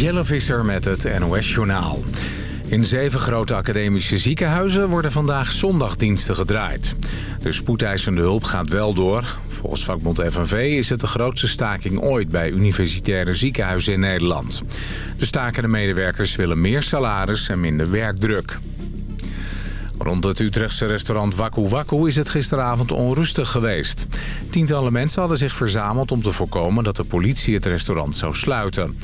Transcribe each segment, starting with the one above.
Jelle Visser met het NOS-journaal. In zeven grote academische ziekenhuizen worden vandaag zondagdiensten gedraaid. De spoedeisende hulp gaat wel door. Volgens vakbond FNV is het de grootste staking ooit bij universitaire ziekenhuizen in Nederland. De stakende medewerkers willen meer salaris en minder werkdruk. Rond het Utrechtse restaurant Waku Waku is het gisteravond onrustig geweest. Tientallen mensen hadden zich verzameld om te voorkomen dat de politie het restaurant zou sluiten.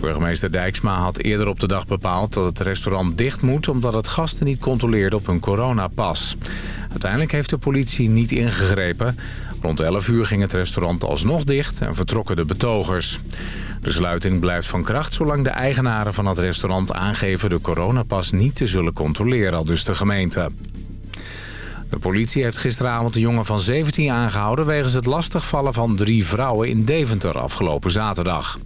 Burgemeester Dijksma had eerder op de dag bepaald dat het restaurant dicht moet... omdat het gasten niet controleerde op hun coronapas. Uiteindelijk heeft de politie niet ingegrepen. Rond 11 uur ging het restaurant alsnog dicht en vertrokken de betogers. De sluiting blijft van kracht zolang de eigenaren van het restaurant aangeven... de coronapas niet te zullen controleren, al dus de gemeente. De politie heeft gisteravond een jongen van 17 aangehouden... wegens het lastigvallen van drie vrouwen in Deventer afgelopen zaterdag.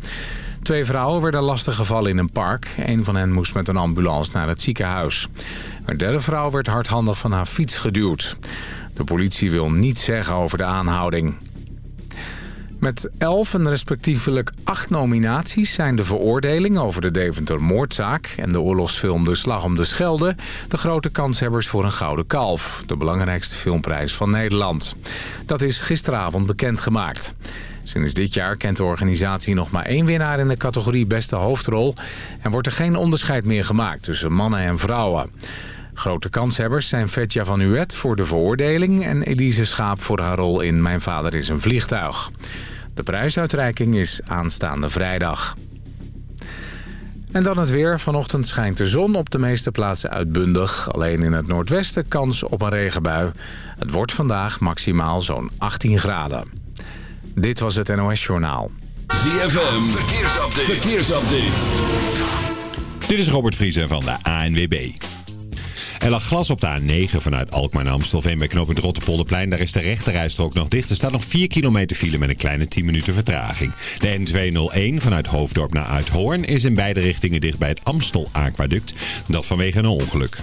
Twee vrouwen werden lastiggevallen in een park. Een van hen moest met een ambulance naar het ziekenhuis. Een derde vrouw werd hardhandig van haar fiets geduwd. De politie wil niets zeggen over de aanhouding. Met elf en respectievelijk acht nominaties zijn de veroordeling over de Deventer-moordzaak... en de oorlogsfilm De Slag om de Schelde... de grote kanshebbers voor een Gouden Kalf, de belangrijkste filmprijs van Nederland. Dat is gisteravond bekendgemaakt. Sinds dit jaar kent de organisatie nog maar één winnaar in de categorie beste hoofdrol... en wordt er geen onderscheid meer gemaakt tussen mannen en vrouwen. Grote kanshebbers zijn Vetja van Uwet voor de veroordeling... en Elise Schaap voor haar rol in Mijn vader is een vliegtuig. De prijsuitreiking is aanstaande vrijdag. En dan het weer. Vanochtend schijnt de zon op de meeste plaatsen uitbundig. Alleen in het noordwesten kans op een regenbui. Het wordt vandaag maximaal zo'n 18 graden. Dit was het NOS Journaal. ZFM, verkeersupdate. verkeersupdate. Dit is Robert Vriezen van de ANWB. Er lag glas op de A9 vanuit Alkmaar naar Amstelveen bij knooppunt Rotterpolderplein. Daar is de rechterrijstrook nog dicht. Er staat nog 4 kilometer file met een kleine 10 minuten vertraging. De N201 vanuit Hoofddorp naar Uithoorn is in beide richtingen dicht bij het Amstel Aquaduct. Dat vanwege een ongeluk.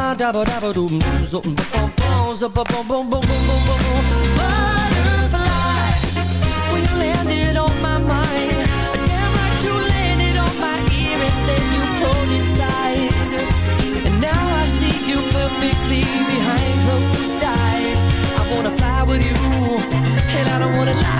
da ba. Zabba-dabba, ba-dabba-dum, zup, ba-ba, dabba-dabba-dum, zup, ba-bum, zup, ba-bum-bum-bum-bum-bum-bum. Butterfly, when you landed on my mind, damn like you landed on my ear and then you pulled inside. And now I see you perfectly behind closed eyes. I wanna fly with you, and I don't wanna lie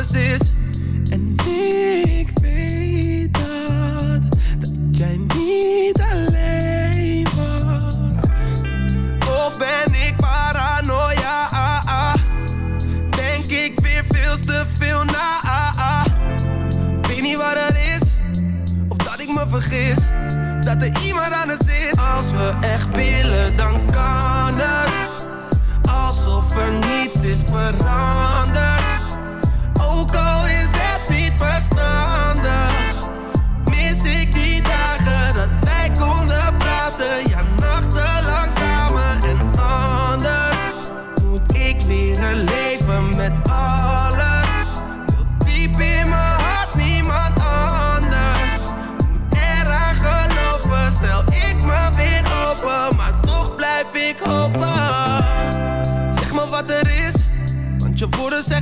promises.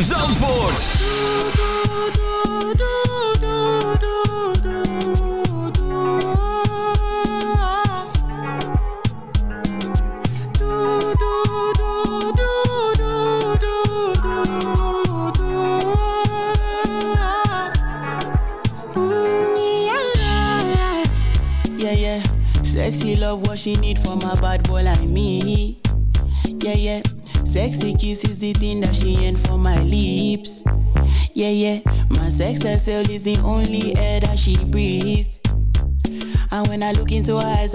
ZFM Zandvoort.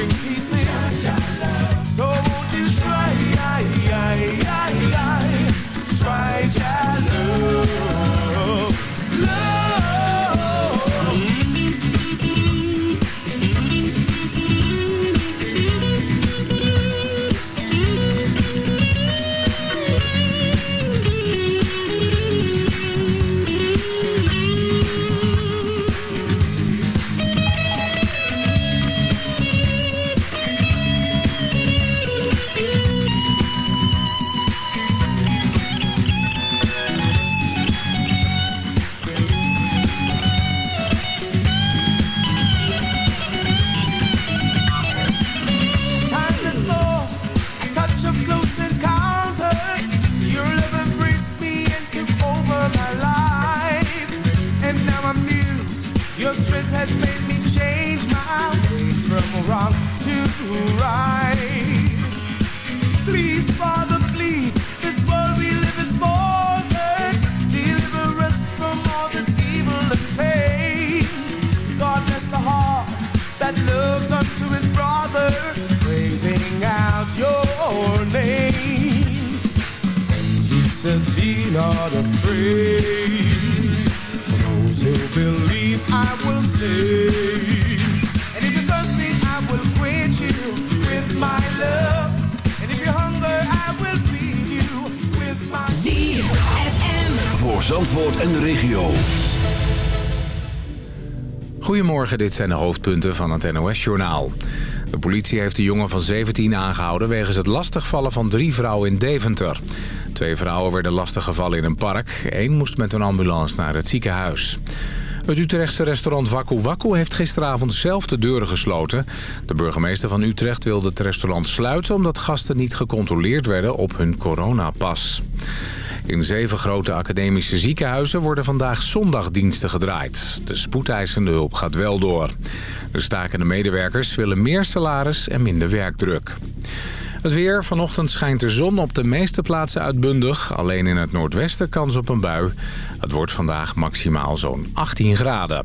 moving pieces. Dit zijn de hoofdpunten van het NOS-journaal. De politie heeft de jongen van 17 aangehouden... wegens het lastigvallen van drie vrouwen in Deventer. Twee vrouwen werden lastiggevallen in een park. Eén moest met een ambulance naar het ziekenhuis. Het Utrechtse restaurant Waku Waku heeft gisteravond zelf de deuren gesloten. De burgemeester van Utrecht wilde het restaurant sluiten... omdat gasten niet gecontroleerd werden op hun coronapas. In zeven grote academische ziekenhuizen worden vandaag zondagdiensten gedraaid. De spoedeisende hulp gaat wel door. De stakende medewerkers willen meer salaris en minder werkdruk. Het weer. Vanochtend schijnt de zon op de meeste plaatsen uitbundig. Alleen in het noordwesten kans op een bui. Het wordt vandaag maximaal zo'n 18 graden.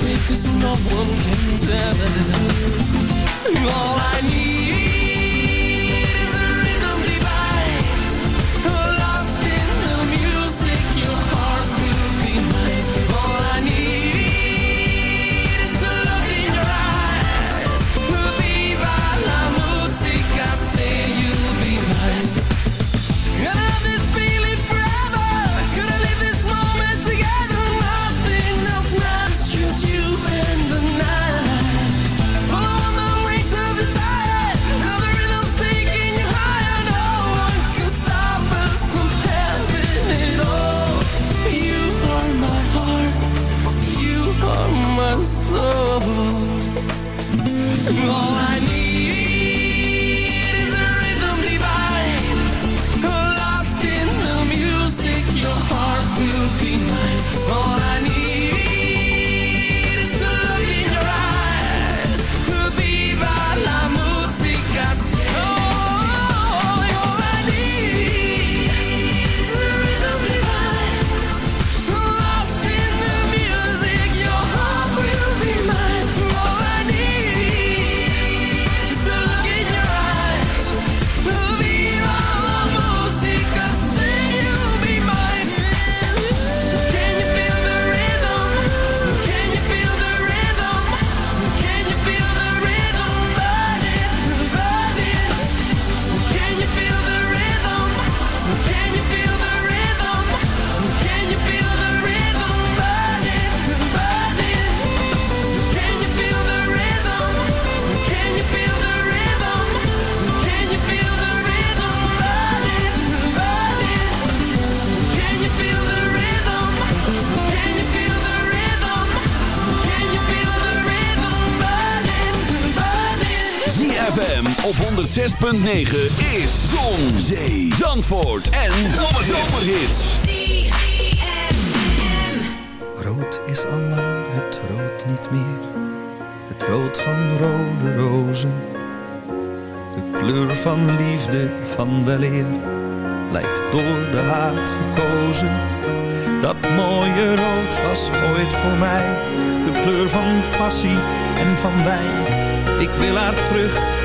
Be cause no one can tell. All I need op 106.9 is Zon, Zee, Zandvoort en Zomerhits. Rood is al lang het rood niet meer. Het rood van rode rozen. De kleur van liefde, van weleer. Lijkt door de haat gekozen. Dat mooie rood was ooit voor mij. De kleur van passie en van wijn. Ik wil haar terug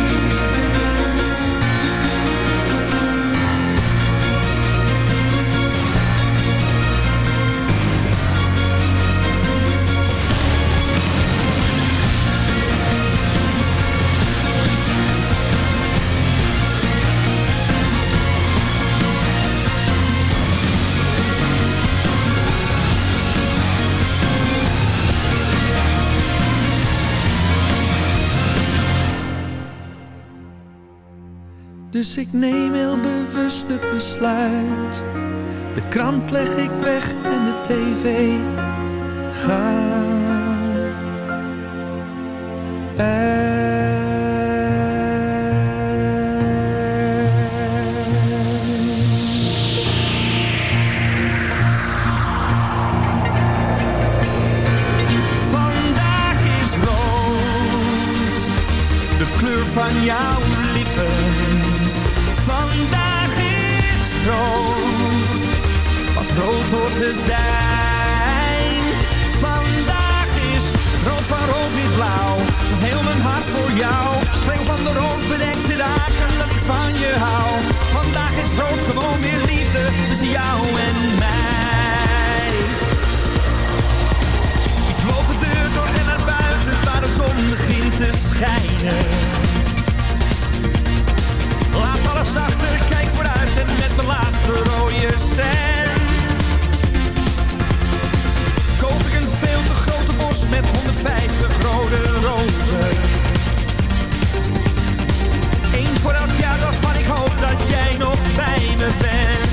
Dus ik neem heel bewust het besluit. De krant leg ik weg en de tv gaat. Kleur van jouw Streng van de rood bedekte dagen dat ik van je hou. Vandaag is rood gewoon weer liefde tussen jou en mij. Ik loop de deur door en naar buiten waar de zon begint te schijnen. Laat alles achter, kijk vooruit en met mijn laatste rode cent. Koop ik een veel te grote bos met 150 rode rozen voor elk jaar waarvan ik hoop dat jij nog bij me bent.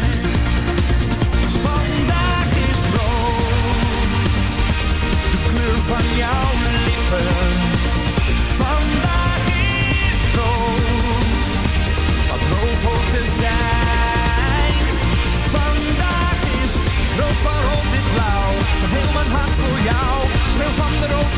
Vandaag is rood, de kleur van jouw lippen. Vandaag is rood, wat rood hoort te zijn. Vandaag is rood van rood blauw, van heel mijn hart voor jou, speel van de rood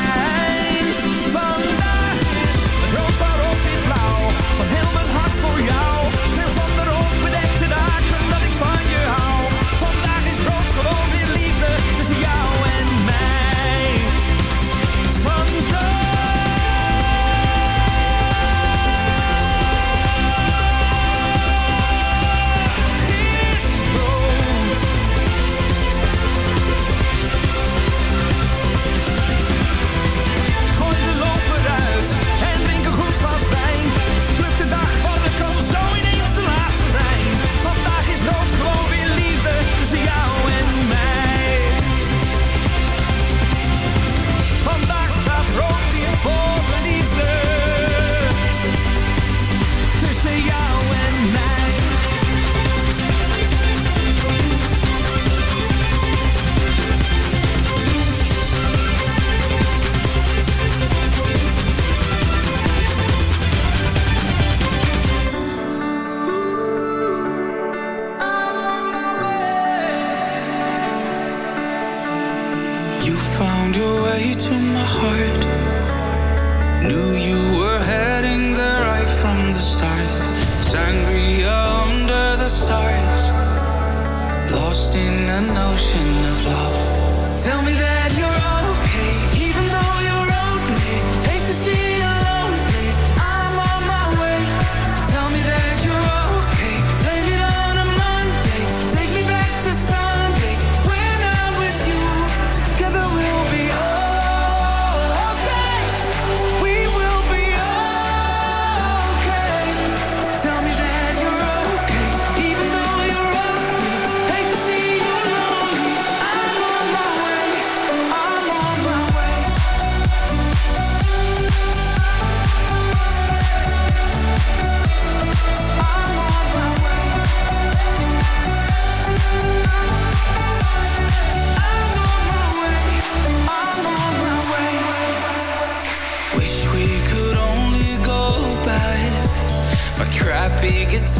Found your way to my heart. Knew you were heading there right from the start. Sangria under the stars. Lost in an ocean of love. Tell me that you're okay,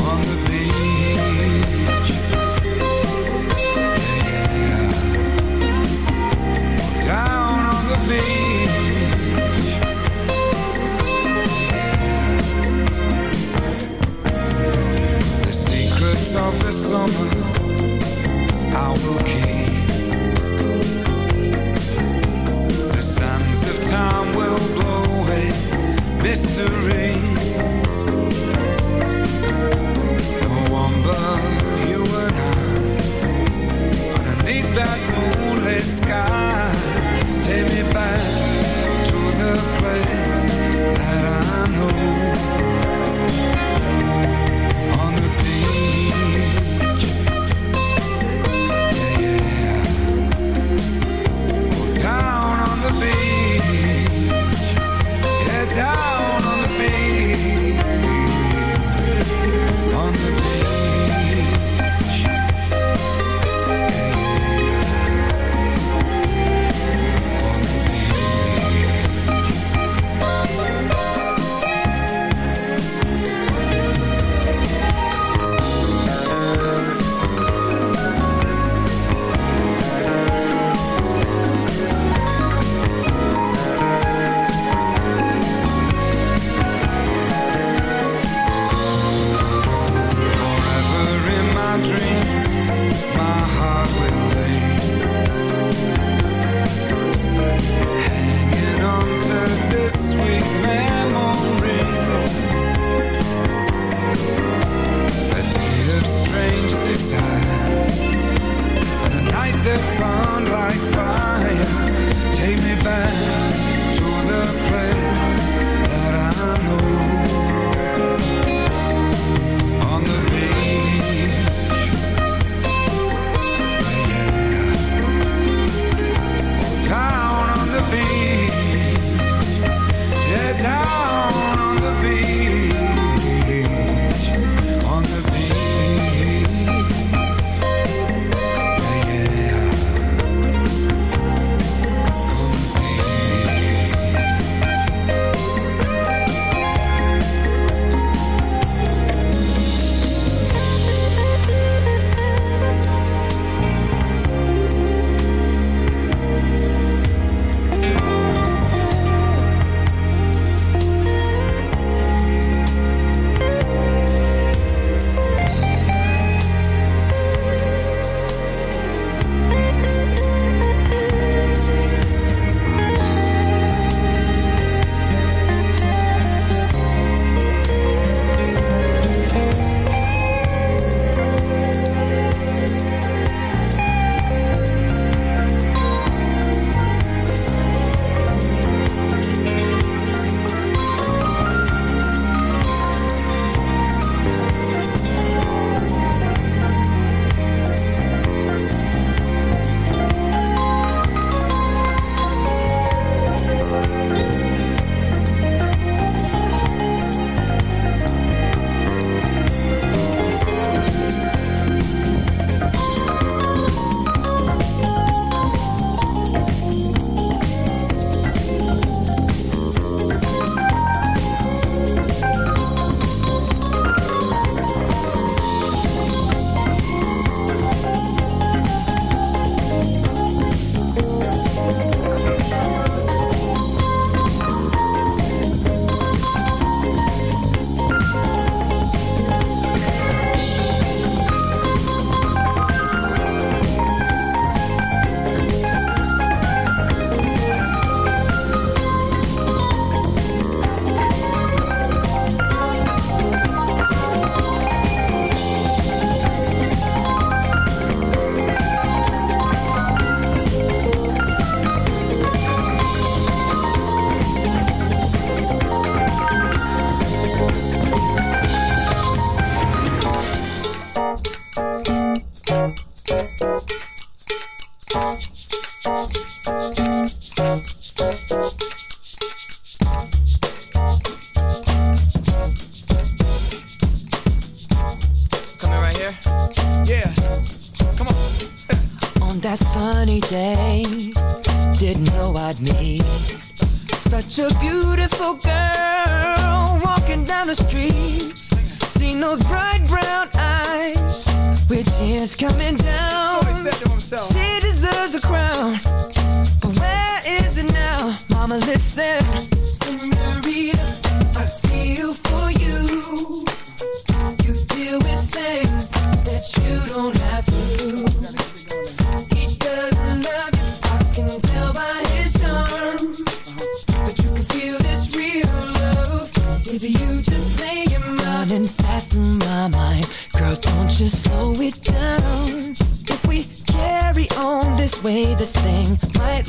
on the beach.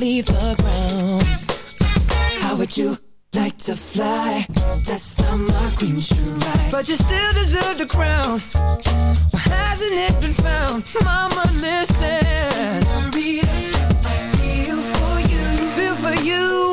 leave the ground. How would you like to fly? That's how my queen should ride. But you still deserve the crown. Why hasn't it been found? Mama, listen. Senorita, I feel for you. I feel for you.